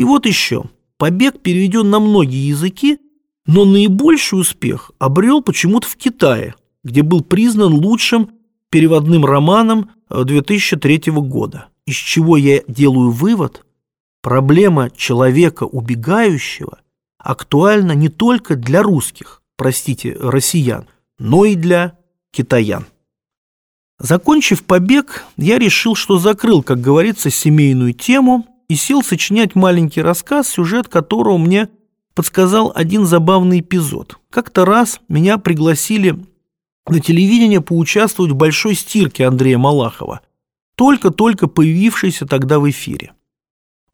И вот еще. Побег переведен на многие языки, но наибольший успех обрел почему-то в Китае, где был признан лучшим переводным романом 2003 э, года. Из чего я делаю вывод, проблема человека убегающего актуальна не только для русских, простите, россиян, но и для китаян. Закончив побег, я решил, что закрыл, как говорится, семейную тему и сел сочинять маленький рассказ, сюжет которого мне подсказал один забавный эпизод. Как-то раз меня пригласили на телевидение поучаствовать в большой стирке Андрея Малахова, только-только появившейся тогда в эфире.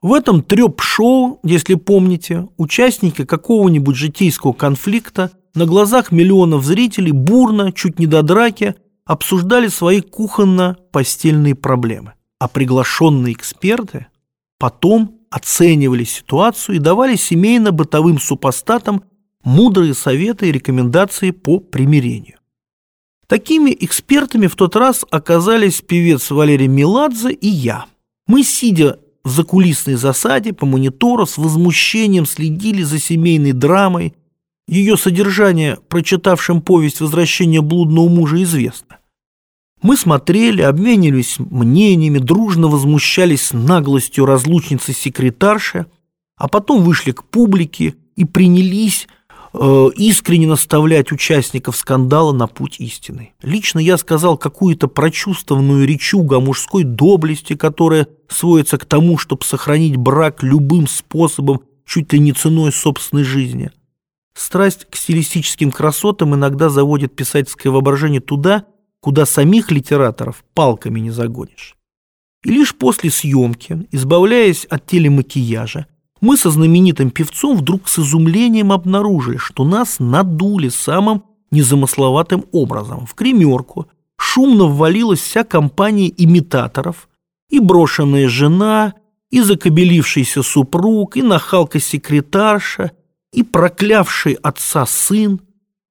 В этом трёп-шоу, если помните, участники какого-нибудь житейского конфликта на глазах миллионов зрителей бурно, чуть не до драки, обсуждали свои кухонно-постельные проблемы. А приглашенные эксперты потом оценивали ситуацию и давали семейно-бытовым супостатам мудрые советы и рекомендации по примирению. Такими экспертами в тот раз оказались певец Валерий Меладзе и я. Мы, сидя в закулисной засаде по монитору, с возмущением следили за семейной драмой. Ее содержание, прочитавшим повесть «Возвращение блудного мужа» известно. Мы смотрели, обменивались мнениями, дружно возмущались наглостью разлучницы-секретарши, а потом вышли к публике и принялись Э, искренне наставлять участников скандала на путь истины. Лично я сказал какую-то прочувствованную речугу о мужской доблести, которая сводится к тому, чтобы сохранить брак любым способом, чуть ли не ценой собственной жизни. Страсть к стилистическим красотам иногда заводит писательское воображение туда, куда самих литераторов палками не загонишь. И лишь после съемки, избавляясь от телемакияжа, мы со знаменитым певцом вдруг с изумлением обнаружили, что нас надули самым незамысловатым образом. В кремерку шумно ввалилась вся компания имитаторов, и брошенная жена, и закобелившийся супруг, и нахалка-секретарша, и проклявший отца сын.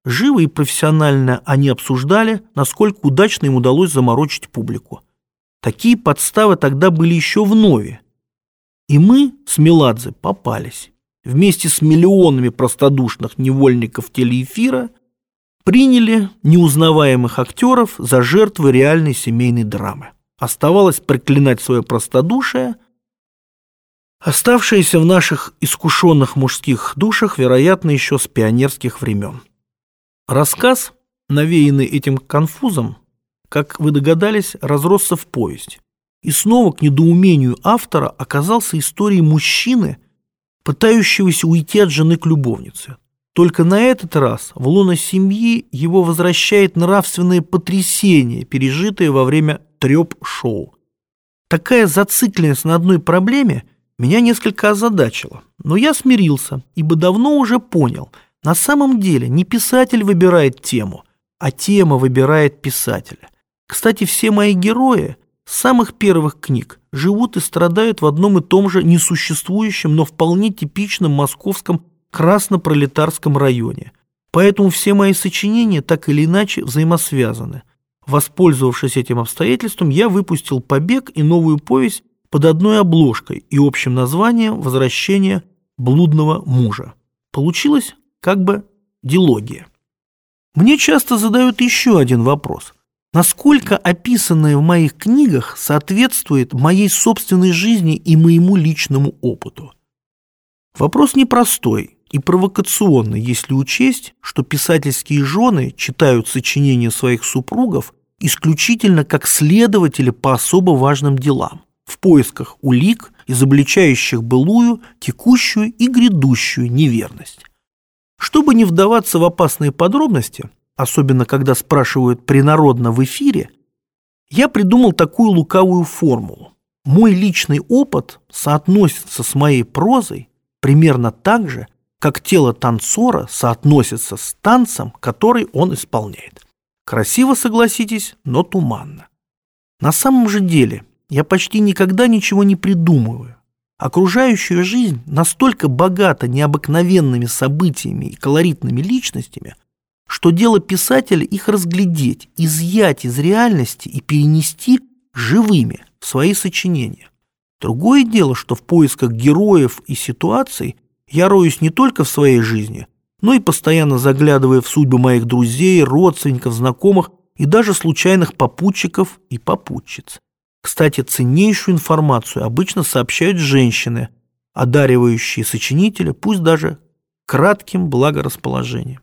Живо и профессионально они обсуждали, насколько удачно им удалось заморочить публику. Такие подставы тогда были еще в нове, и мы с Меладзе попались. Вместе с миллионами простодушных невольников телеэфира приняли неузнаваемых актеров за жертвы реальной семейной драмы. Оставалось проклинать свое простодушие, оставшееся в наших искушенных мужских душах, вероятно, еще с пионерских времен. Рассказ, навеянный этим конфузом, как вы догадались, разросся в повесть. И снова к недоумению автора оказался историей мужчины, пытающегося уйти от жены к любовнице. Только на этот раз в лоно семьи его возвращает нравственное потрясение, пережитое во время треп-шоу. Такая зацикленность на одной проблеме меня несколько озадачила, но я смирился, ибо давно уже понял, на самом деле не писатель выбирает тему, а тема выбирает писателя. Кстати, все мои герои с самых первых книг живут и страдают в одном и том же несуществующем, но вполне типичном московском краснопролетарском районе. Поэтому все мои сочинения так или иначе взаимосвязаны. Воспользовавшись этим обстоятельством, я выпустил «Побег» и новую повесть под одной обложкой и общим названием «Возвращение блудного мужа». Получилось как бы дилогия. Мне часто задают еще один вопрос – насколько описанное в моих книгах соответствует моей собственной жизни и моему личному опыту. Вопрос непростой и провокационный, если учесть, что писательские жены читают сочинения своих супругов исключительно как следователи по особо важным делам, в поисках улик, изобличающих былую, текущую и грядущую неверность. Чтобы не вдаваться в опасные подробности, особенно когда спрашивают принародно в эфире, я придумал такую лукавую формулу. Мой личный опыт соотносится с моей прозой примерно так же, как тело танцора соотносится с танцем, который он исполняет. Красиво, согласитесь, но туманно. На самом же деле я почти никогда ничего не придумываю окружающую жизнь настолько богата необыкновенными событиями и колоритными личностями, что дело писателя их разглядеть, изъять из реальности и перенести живыми в свои сочинения. Другое дело, что в поисках героев и ситуаций я роюсь не только в своей жизни, но и постоянно заглядывая в судьбы моих друзей, родственников, знакомых и даже случайных попутчиков и попутчиц. Кстати, ценнейшую информацию обычно сообщают женщины, одаривающие сочинителя, пусть даже кратким благорасположением.